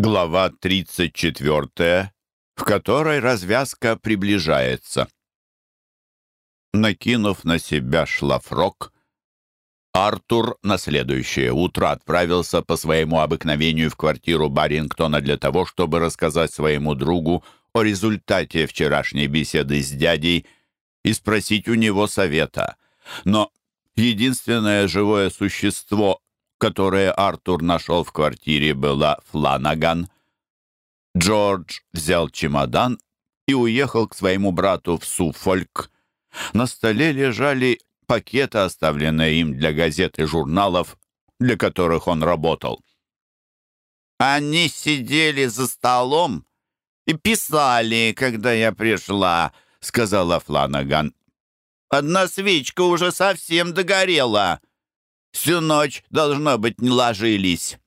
Глава 34, в которой развязка приближается. Накинув на себя шлафрок, Артур на следующее утро отправился по своему обыкновению в квартиру Барингтона для того, чтобы рассказать своему другу о результате вчерашней беседы с дядей и спросить у него совета. Но единственное живое существо, которое Артур нашел в квартире, была Фланаган. Джордж взял чемодан и уехал к своему брату в Суффольк. На столе лежали пакеты, оставленные им для газет и журналов, для которых он работал. «Они сидели за столом и писали, когда я пришла», — сказала Фланаган. «Одна свечка уже совсем догорела. Всю ночь, должно быть, не ложились».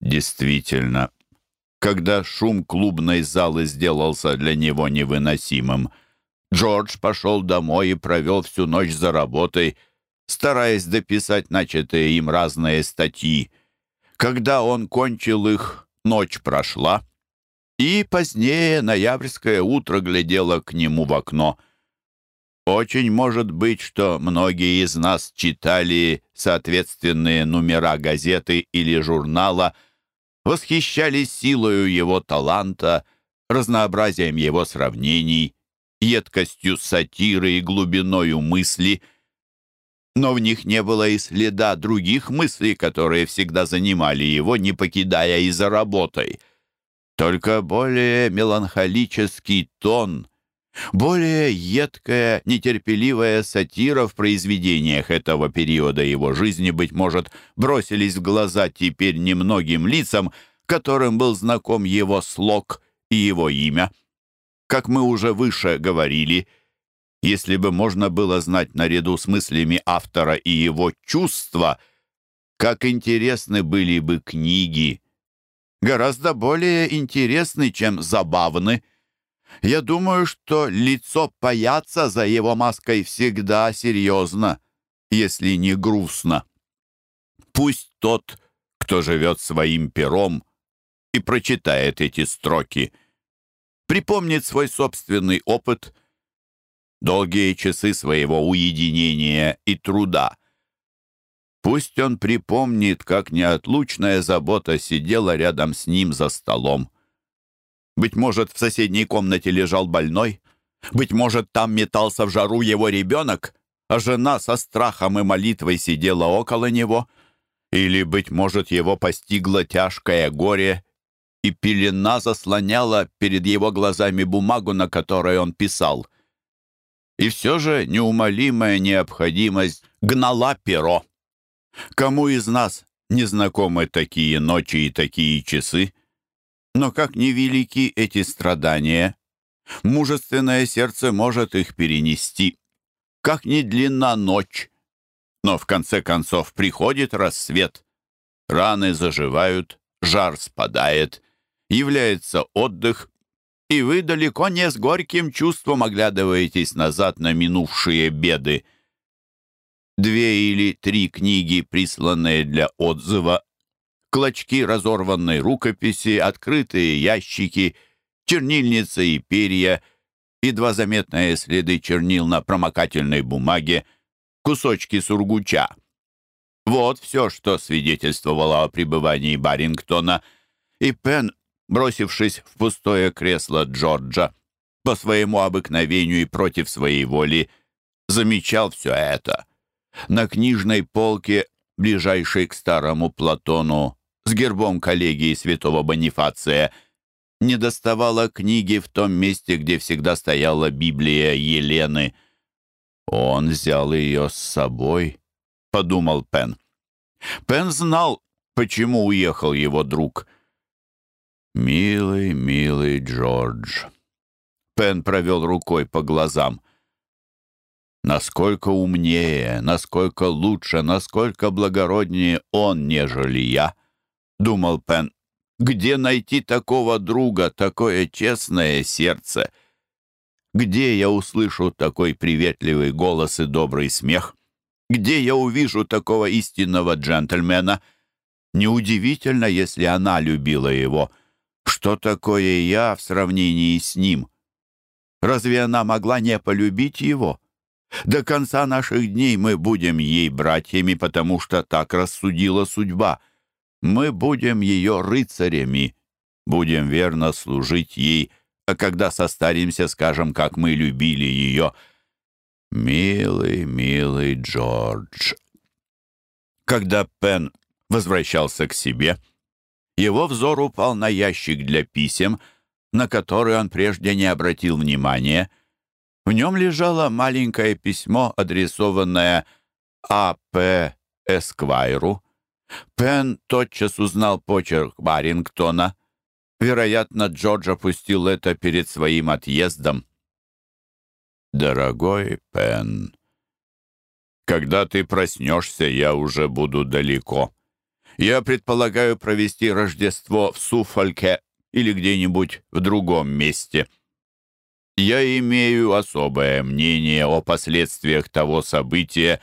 Действительно, когда шум клубной залы сделался для него невыносимым, Джордж пошел домой и провел всю ночь за работой, стараясь дописать начатые им разные статьи. Когда он кончил их, ночь прошла, и позднее ноябрьское утро глядело к нему в окно — очень может быть, что многие из нас читали соответственные номера газеты или журнала, восхищались силою его таланта, разнообразием его сравнений, едкостью сатиры и глубиною мысли, но в них не было и следа других мыслей, которые всегда занимали его, не покидая и за работой. Только более меланхолический тон — более едкая, нетерпеливая сатира в произведениях этого периода его жизни, быть может, бросились в глаза теперь немногим лицам, которым был знаком его слог и его имя. Как мы уже выше говорили, если бы можно было знать наряду с мыслями автора и его чувства, как интересны были бы книги, гораздо более интересны, чем забавны, я думаю, что лицо паяца за его маской всегда серьезно, если не грустно. Пусть тот, кто живет своим пером и прочитает эти строки, припомнит свой собственный опыт, долгие часы своего уединения и труда. Пусть он припомнит, как неотлучная забота сидела рядом с ним за столом. Быть может, в соседней комнате лежал больной? Быть может, там метался в жару его ребенок, а жена со страхом и молитвой сидела около него? Или, быть может, его постигло тяжкое горе, и пелена заслоняла перед его глазами бумагу, на которой он писал? И все же неумолимая необходимость гнала перо. Кому из нас не знакомы такие ночи и такие часы? Но как невелики эти страдания, мужественное сердце может их перенести. Как ни длинна ночь, но в конце концов приходит рассвет. Раны заживают, жар спадает, является отдых, и вы далеко не с горьким чувством оглядываетесь назад на минувшие беды. Две или три книги, присланные для отзыва, клочки разорванной рукописи, открытые ящики, чернильница и перья, едва заметные следы чернил на промокательной бумаге, кусочки сургуча. Вот все, что свидетельствовало о пребывании Барингтона, и Пен, бросившись в пустое кресло Джорджа, по своему обыкновению и против своей воли, замечал все это. На книжной полке, ближайшей к старому Платону, с гербом коллегии святого Бонифация, не доставала книги в том месте, где всегда стояла Библия Елены. «Он взял ее с собой», — подумал Пен. Пен знал, почему уехал его друг. «Милый, милый Джордж». Пен провел рукой по глазам. Насколько умнее, насколько лучше, насколько благороднее он, нежели я думал Пен. Где найти такого друга, такое честное сердце? Где я услышу такой приветливый голос и добрый смех? Где я увижу такого истинного джентльмена? Неудивительно, если она любила его. Что такое я в сравнении с ним? Разве она могла не полюбить его? До конца наших дней мы будем ей братьями, потому что так рассудила судьба. Мы будем ее рыцарями, будем верно служить ей, а когда состаримся, скажем, как мы любили ее. Милый, милый Джордж. Когда Пен возвращался к себе, его взор упал на ящик для писем, на который он прежде не обратил внимания. В нем лежало маленькое письмо, адресованное А.П. Эсквайру. Пен тотчас узнал почерк Барингтона. Вероятно, Джордж опустил это перед своим отъездом. «Дорогой Пен, когда ты проснешься, я уже буду далеко. Я предполагаю провести Рождество в Суффольке или где-нибудь в другом месте. Я имею особое мнение о последствиях того события,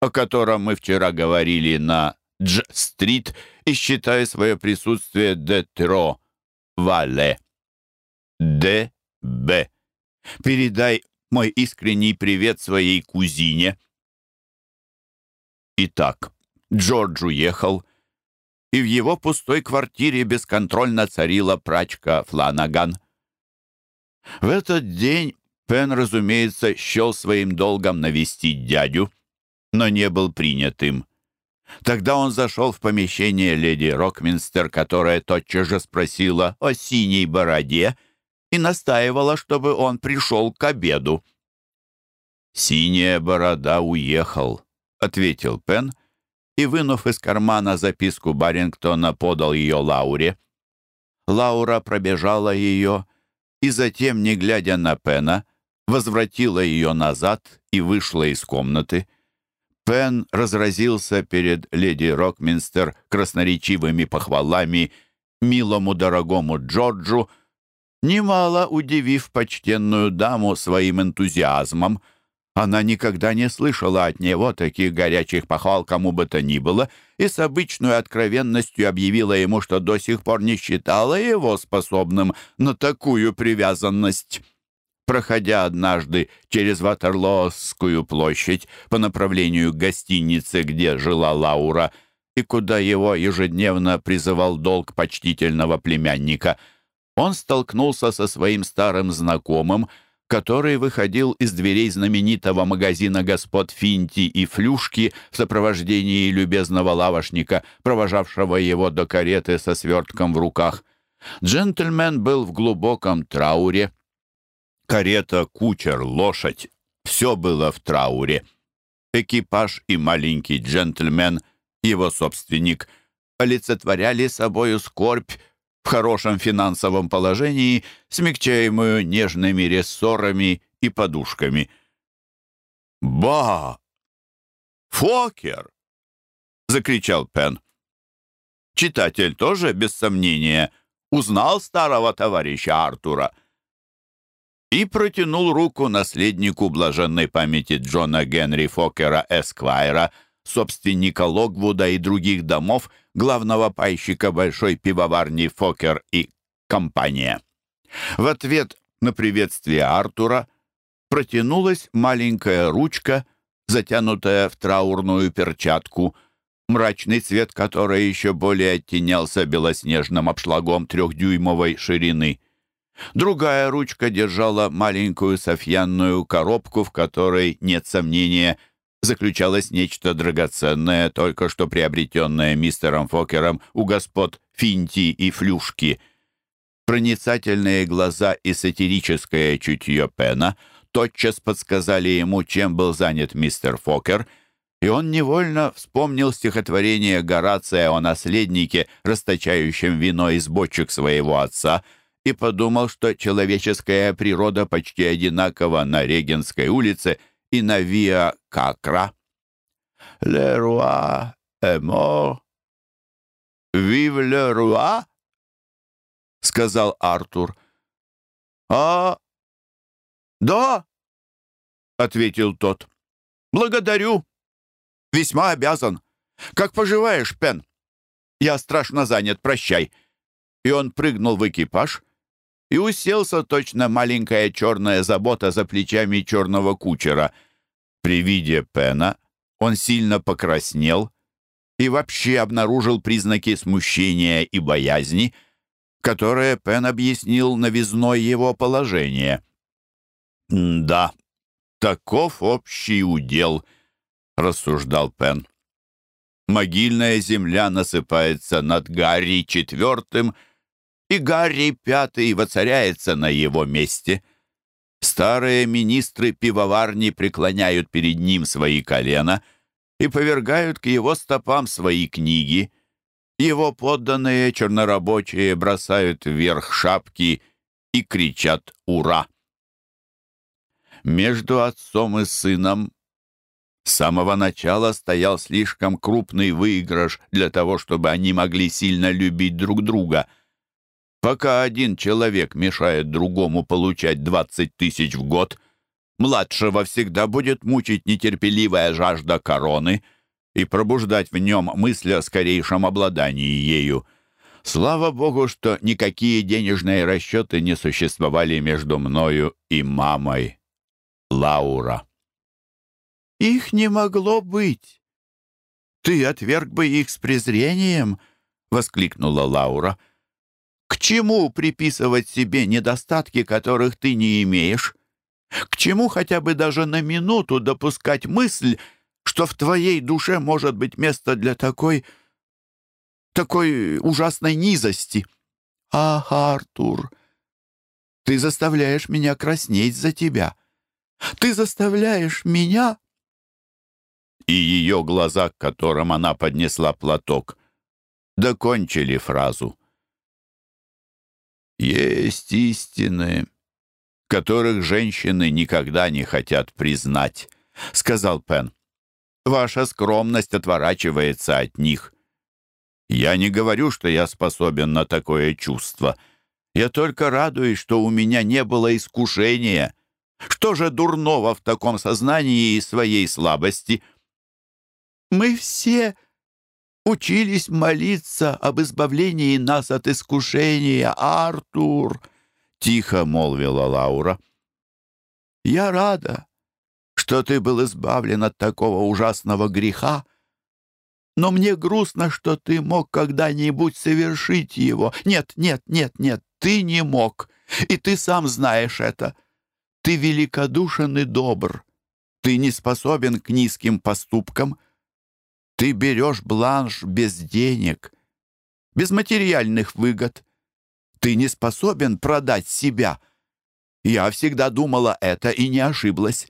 о котором мы вчера говорили на Дж-стрит и считаю свое присутствие детро вале. Д.Б. Передай мой искренний привет своей кузине. Итак, Джордж уехал, и в его пустой квартире бесконтрольно царила прачка Фланаган. В этот день Пен, разумеется, счел своим долгом навестить дядю, но не был принят им. Тогда он зашел в помещение леди Рокминстер, которая тотчас же спросила о синей бороде и настаивала, чтобы он пришел к обеду. «Синяя борода уехал», — ответил Пен, и, вынув из кармана записку Барингтона, подал ее Лауре. Лаура пробежала ее и затем, не глядя на Пена, возвратила ее назад и вышла из комнаты. Пен разразился перед леди Рокминстер красноречивыми похвалами милому дорогому Джорджу, немало удивив почтенную даму своим энтузиазмом — она никогда не слышала от него таких горячих похвал кому бы то ни было и с обычной откровенностью объявила ему, что до сих пор не считала его способным на такую привязанность. Проходя однажды через Ватерлоосскую площадь по направлению к гостинице, где жила Лаура, и куда его ежедневно призывал долг почтительного племянника, он столкнулся со своим старым знакомым — который выходил из дверей знаменитого магазина господ Финти и Флюшки в сопровождении любезного лавошника, провожавшего его до кареты со свертком в руках. Джентльмен был в глубоком трауре. Карета, кучер, лошадь — все было в трауре. Экипаж и маленький джентльмен, его собственник, олицетворяли собою скорбь в хорошем финансовом положении, смягчаемую нежными рессорами и подушками. «Ба! Фокер!» — закричал Пен. Читатель тоже, без сомнения, узнал старого товарища Артура и протянул руку наследнику блаженной памяти Джона Генри Фокера Эсквайра — собственника Логвуда и других домов, главного пайщика большой пивоварни «Фокер» и компания. В ответ на приветствие Артура протянулась маленькая ручка, затянутая в траурную перчатку, мрачный цвет которой еще более оттенялся белоснежным обшлагом трехдюймовой ширины. Другая ручка держала маленькую софьянную коробку, в которой, нет сомнения, заключалось нечто драгоценное, только что приобретенное мистером Фокером у господ Финти и Флюшки. Проницательные глаза и сатирическое чутье Пена тотчас подсказали ему, чем был занят мистер Фокер, и он невольно вспомнил стихотворение Горация о наследнике, расточающем вино из бочек своего отца, и подумал, что человеческая природа почти одинакова на Регенской улице — и на Виа Какра. «Le roi est mort». «Vive le roi», — сказал Артур. «А, да», — ответил тот. «Благодарю. Весьма обязан. Как поживаешь, Пен?» Я страшно занят, прощай». И он прыгнул в экипаж и уселся точно маленькая черная забота за плечами черного кучера. При виде Пена он сильно покраснел и вообще обнаружил признаки смущения и боязни, которые Пен объяснил новизной его положения. «Да, таков общий удел», — рассуждал Пен. Могильная земля насыпается над Гарри четвертым, и Гарри пятый воцаряется на его месте. Старые министры пивоварни преклоняют перед ним свои колена и повергают к его стопам свои книги. Его подданные чернорабочие бросают вверх шапки и кричат «Ура!». Между отцом и сыном с самого начала стоял слишком крупный выигрыш для того, чтобы они могли сильно любить друг друга. Пока один человек мешает другому получать 20 тысяч в год, младшего всегда будет мучить нетерпеливая жажда короны и пробуждать в нем мысли о скорейшем обладании ею. Слава Богу, что никакие денежные расчеты не существовали между мною и мамой. Лаура. Их не могло быть. Ты отверг бы их с презрением, — воскликнула Лаура. К чему приписывать себе недостатки, которых ты не имеешь? К чему хотя бы даже на минуту допускать мысль, что в твоей душе может быть место для такой... такой ужасной низости? Ах, Артур, ты заставляешь меня краснеть за тебя. Ты заставляешь меня и ее глаза, к которым она поднесла платок, докончили фразу. «Есть истины, которых женщины никогда не хотят признать», — сказал Пен. «Ваша скромность отворачивается от них. Я не говорю, что я способен на такое чувство. Я только радуюсь, что у меня не было искушения. Что же дурного в таком сознании и своей слабости?» Мы все учились молиться об избавлении нас от искушения, Артур!» — тихо молвила Лаура. «Я рада, что ты был избавлен от такого ужасного греха, но мне грустно, что ты мог когда-нибудь совершить его. Нет, нет, нет, нет, ты не мог, и ты сам знаешь это. Ты великодушен и добр, ты не способен к низким поступкам». Ты берешь бланш без денег, без материальных выгод. Ты не способен продать себя. Я всегда думала это и не ошиблась.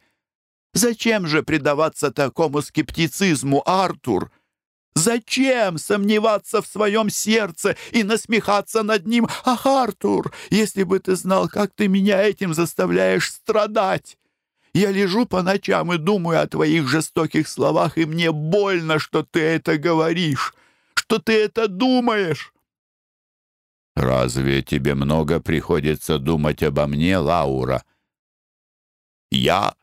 Зачем же предаваться такому скептицизму, Артур? Зачем сомневаться в своем сердце и насмехаться над ним? Ах, Артур, если бы ты знал, как ты меня этим заставляешь страдать! Я лежу по ночам и думаю о твоих жестоких словах, и мне больно, что ты это говоришь, что ты это думаешь». «Разве тебе много приходится думать обо мне, Лаура?» «Я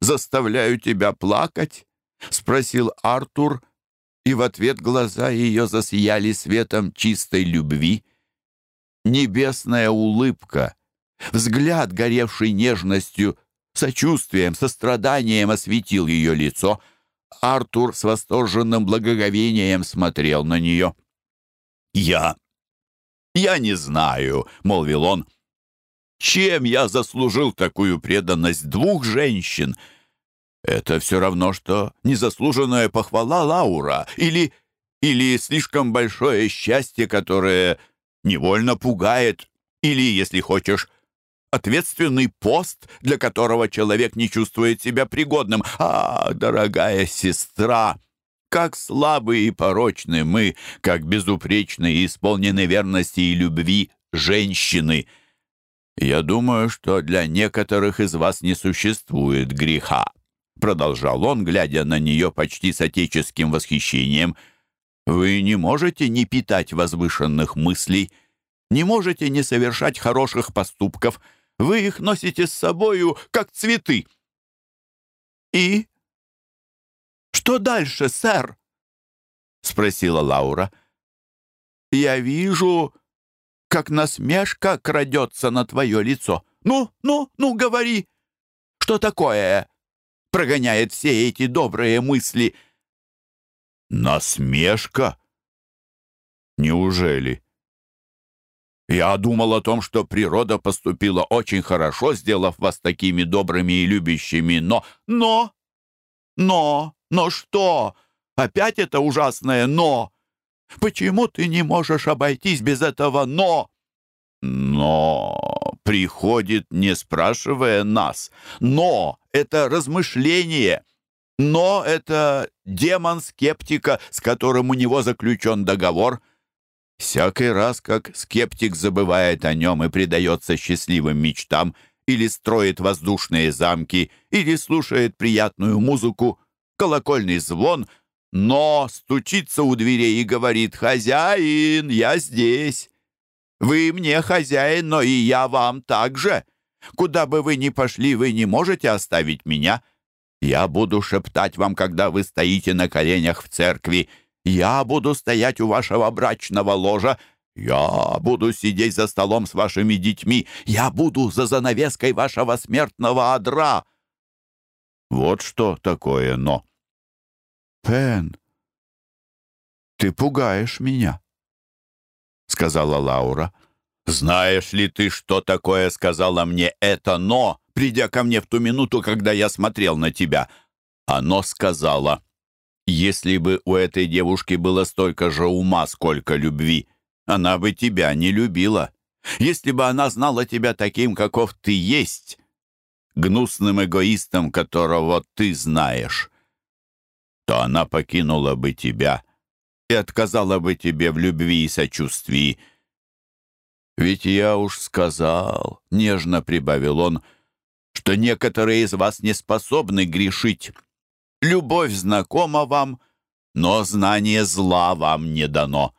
заставляю тебя плакать?» — спросил Артур, и в ответ глаза ее засияли светом чистой любви. Небесная улыбка, взгляд, горевший нежностью, сочувствием, состраданием осветил ее лицо. Артур с восторженным благоговением смотрел на нее. «Я... я не знаю», — молвил он, — «чем я заслужил такую преданность двух женщин?» «Это все равно, что незаслуженная похвала Лаура или... или слишком большое счастье, которое невольно пугает, или, если хочешь, ответственный пост, для которого человек не чувствует себя пригодным. А, дорогая сестра, как слабы и порочны мы, как безупречны и исполнены верности и любви женщины. Я думаю, что для некоторых из вас не существует греха. Продолжал он, глядя на нее почти с отеческим восхищением. Вы не можете не питать возвышенных мыслей, не можете не совершать хороших поступков — вы их носите с собою, как цветы». «И? Что дальше, сэр?» — спросила Лаура. я вижу, как насмешка крадется на твое лицо. Ну, ну, ну, говори, что такое прогоняет все эти добрые мысли?» «Насмешка? Неужели?» Я думал о том, что природа поступила очень хорошо, сделав вас такими добрыми и любящими, но... Но! Но! Но что? Опять это ужасное «но». Почему ты не можешь обойтись без этого «но»? Но приходит, не спрашивая нас. Но это размышление. Но это демон скептика, с которым у него заключен договор. Всякий раз, как скептик забывает о нем и предается счастливым мечтам, или строит воздушные замки, или слушает приятную музыку, колокольный звон — но стучится у дверей и говорит «Хозяин, я здесь». Вы мне хозяин, но и я вам также. Куда бы вы ни пошли, вы не можете оставить меня. Я буду шептать вам, когда вы стоите на коленях в церкви. Я буду стоять у вашего брачного ложа. Я буду сидеть за столом с вашими детьми. Я буду за занавеской вашего смертного одра. Вот что такое «но». «Пен, ты пугаешь меня», — сказала Лаура. «Знаешь ли ты, что такое сказала мне это «но», придя ко мне в ту минуту, когда я смотрел на тебя?» Оно сказала, «Если бы у этой девушки было столько же ума, сколько любви, она бы тебя не любила. Если бы она знала тебя таким, каков ты есть, гнусным эгоистом, которого ты знаешь, то она покинула бы тебя и отказала бы тебе в любви и сочувствии. Ведь я уж сказал, — нежно прибавил он, — что некоторые из вас не способны грешить. Любовь знакома вам, но знание зла вам не дано.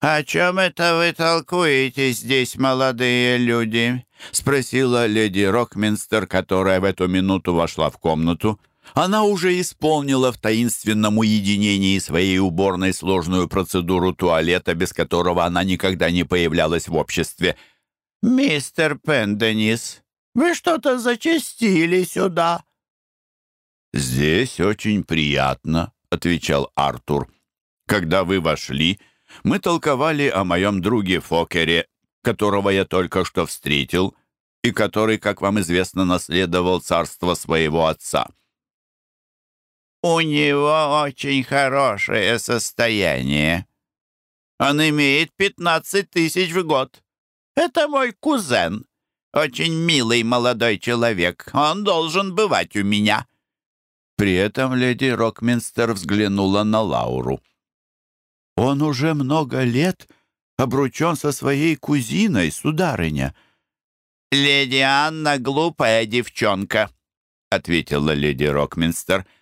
«О чем это вы толкуете здесь, молодые люди?» — спросила леди Рокминстер, которая в эту минуту вошла в комнату. Она уже исполнила в таинственном уединении своей уборной сложную процедуру туалета, без которого она никогда не появлялась в обществе. «Мистер Пенденис, вы что-то зачастили сюда?» «Здесь очень приятно», — отвечал Артур. «Когда вы вошли, мы толковали о моем друге Фокере, которого я только что встретил, и который, как вам известно, наследовал царство своего отца». У него очень хорошее состояние. Он имеет пятнадцать тысяч в год. Это мой кузен. Очень милый молодой человек. Он должен бывать у меня». При этом леди Рокминстер взглянула на Лауру. «Он уже много лет обручен со своей кузиной, сударыня». «Леди Анна глупая девчонка», — ответила леди Рокминстер. —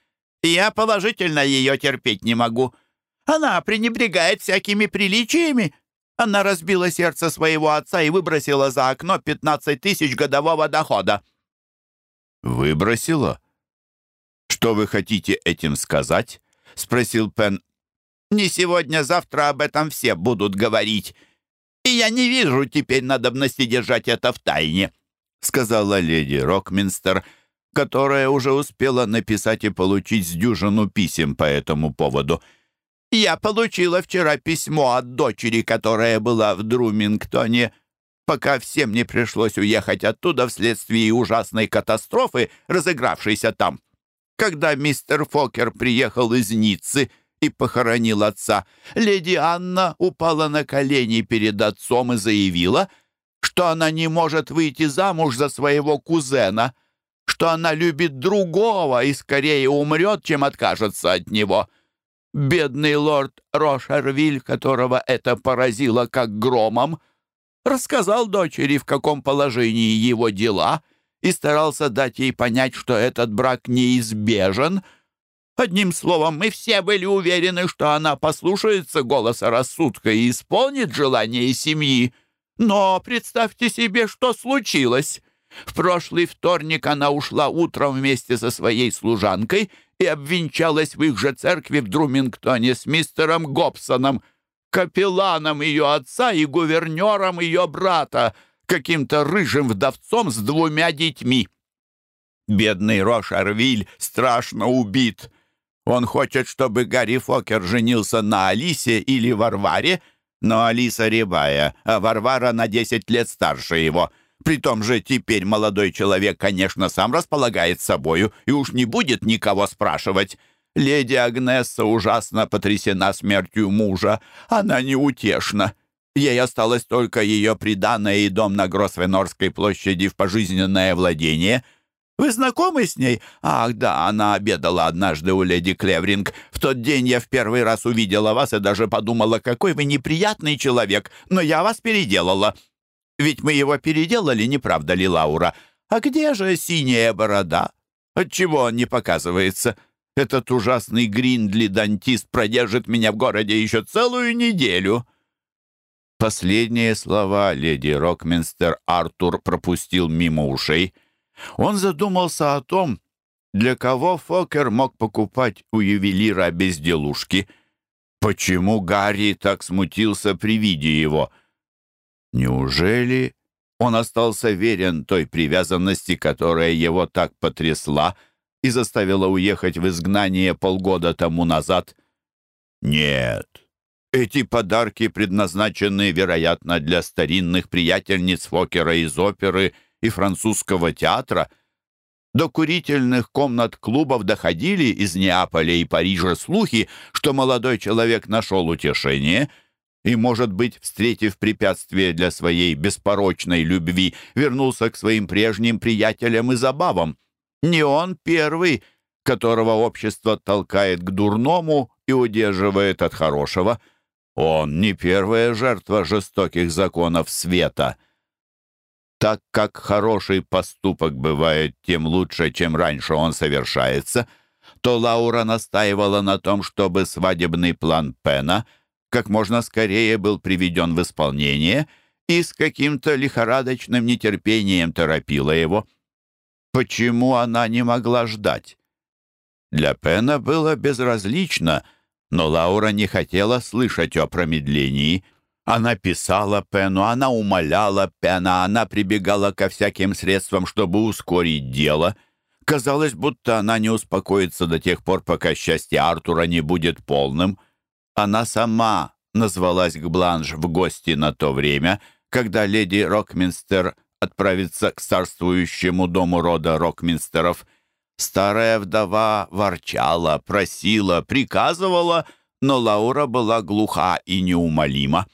я положительно ее терпеть не могу. Она пренебрегает всякими приличиями. Она разбила сердце своего отца и выбросила за окно 15 тысяч годового дохода». «Выбросила? Что вы хотите этим сказать?» — спросил Пен. «Не сегодня-завтра об этом все будут говорить. И я не вижу теперь надобности держать это в тайне», — сказала леди Рокминстер, — которая уже успела написать и получить с дюжину писем по этому поводу. «Я получила вчера письмо от дочери, которая была в Друмингтоне, пока всем не пришлось уехать оттуда вследствие ужасной катастрофы, разыгравшейся там. Когда мистер Фокер приехал из Ниццы и похоронил отца, леди Анна упала на колени перед отцом и заявила, что она не может выйти замуж за своего кузена — что она любит другого и скорее умрет, чем откажется от него. Бедный лорд Рошервиль, которого это поразило как громом, рассказал дочери, в каком положении его дела, и старался дать ей понять, что этот брак неизбежен. Одним словом, мы все были уверены, что она послушается голоса рассудка и исполнит желание семьи. Но представьте себе, что случилось. В прошлый вторник она ушла утром вместе со своей служанкой и обвенчалась в их же церкви в Друмингтоне с мистером Гобсоном, капелланом ее отца и гувернером ее брата, каким-то рыжим вдовцом с двумя детьми. Бедный Рошарвиль страшно убит. Он хочет, чтобы Гарри Фокер женился на Алисе или Варваре, но Алиса рябая, а Варвара на десять лет старше его. При том же теперь молодой человек, конечно, сам располагает собою и уж не будет никого спрашивать. Леди Агнесса ужасно потрясена смертью мужа. Она неутешна. Ей осталось только ее приданное и дом на Гросвенорской площади в пожизненное владение — вы знакомы с ней? Ах, да, она обедала однажды у леди Клевринг. В тот день я в первый раз увидела вас и даже подумала, какой вы неприятный человек, но я вас переделала. Ведь мы его переделали, не правда ли, Лаура? А где же синяя борода? Отчего он не показывается? Этот ужасный Гриндли-дантист продержит меня в городе еще целую неделю». Последние слова леди Рокминстер Артур пропустил мимо ушей — он задумался о том, для кого Фокер мог покупать у ювелира безделушки. Почему Гарри так смутился при виде его? Неужели он остался верен той привязанности, которая его так потрясла и заставила уехать в изгнание полгода тому назад? Нет. Эти подарки предназначены, вероятно, для старинных приятельниц Фокера из оперы — и французского театра. До курительных комнат клубов доходили из Неаполя и Парижа слухи, что молодой человек нашел утешение и, может быть, встретив препятствие для своей беспорочной любви, вернулся к своим прежним приятелям и забавам. Не он первый, которого общество толкает к дурному и удерживает от хорошего. Он не первая жертва жестоких законов света. Так как хороший поступок бывает тем лучше, чем раньше он совершается, то Лаура настаивала на том, чтобы свадебный план Пена как можно скорее был приведен в исполнение и с каким-то лихорадочным нетерпением торопила его. Почему она не могла ждать? Для Пена было безразлично, но Лаура не хотела слышать о промедлении — она писала Пену, она умоляла Пена, она прибегала ко всяким средствам, чтобы ускорить дело. Казалось, будто она не успокоится до тех пор, пока счастье Артура не будет полным. Она сама назвалась к Бланш в гости на то время, когда леди Рокминстер отправится к царствующему дому рода Рокминстеров. Старая вдова ворчала, просила, приказывала, но Лаура была глуха и неумолима.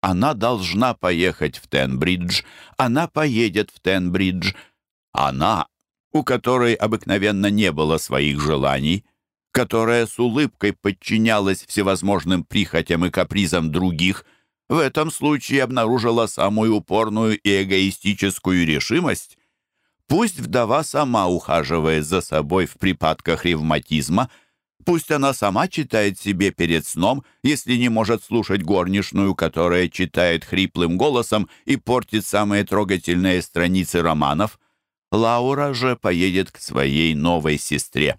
Она должна поехать в Тенбридж. Она поедет в Тенбридж. Она, у которой обыкновенно не было своих желаний, которая с улыбкой подчинялась всевозможным прихотям и капризам других, в этом случае обнаружила самую упорную и эгоистическую решимость. Пусть вдова сама ухаживает за собой в припадках ревматизма – Пусть она сама читает себе перед сном, если не может слушать горничную, которая читает хриплым голосом и портит самые трогательные страницы романов. Лаура же поедет к своей новой сестре.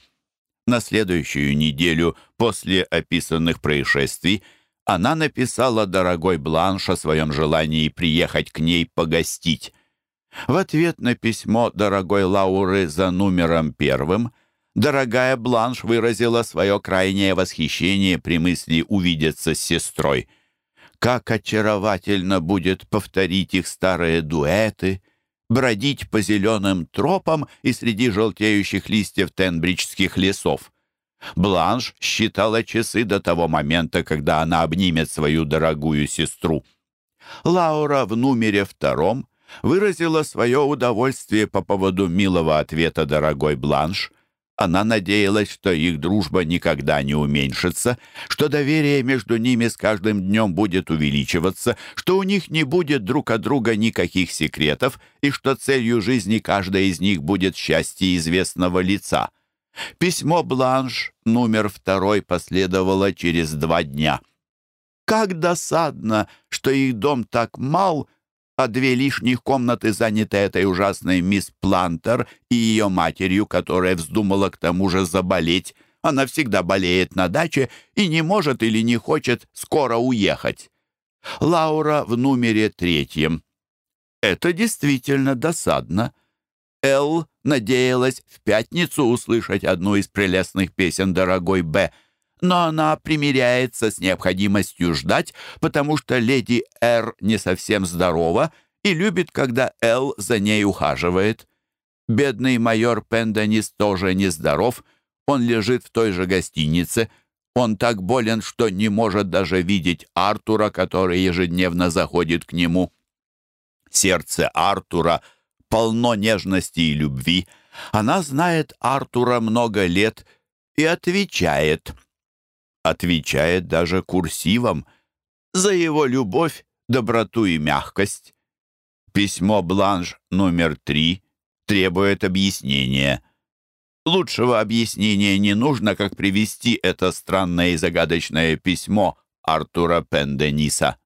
На следующую неделю после описанных происшествий она написала дорогой Бланш о своем желании приехать к ней погостить. В ответ на письмо дорогой Лауры за номером первым дорогая Бланш выразила свое крайнее восхищение при мысли увидеться с сестрой. Как очаровательно будет повторить их старые дуэты, бродить по зеленым тропам и среди желтеющих листьев тенбриджских лесов. Бланш считала часы до того момента, когда она обнимет свою дорогую сестру. Лаура в номере втором выразила свое удовольствие по поводу милого ответа дорогой Бланш. Она надеялась, что их дружба никогда не уменьшится, что доверие между ними с каждым днем будет увеличиваться, что у них не будет друг от друга никаких секретов и что целью жизни каждой из них будет счастье известного лица. Письмо Бланш, номер второй, последовало через два дня. «Как досадно, что их дом так мал!» А две лишних комнаты заняты этой ужасной мисс Плантер и ее матерью, которая вздумала к тому же заболеть. Она всегда болеет на даче и не может или не хочет скоро уехать. Лаура в номере третьем. Это действительно досадно. Эл надеялась в пятницу услышать одну из прелестных песен «Дорогой Б», но она примиряется с необходимостью ждать, потому что леди Р не совсем здорова и любит, когда Эл за ней ухаживает. Бедный майор Пенденис тоже нездоров, он лежит в той же гостинице. Он так болен, что не может даже видеть Артура, который ежедневно заходит к нему. Сердце Артура полно нежности и любви. Она знает Артура много лет и отвечает — отвечает даже курсивом за его любовь, доброту и мягкость. Письмо Бланш номер три требует объяснения. Лучшего объяснения не нужно, как привести это странное и загадочное письмо Артура Пендениса.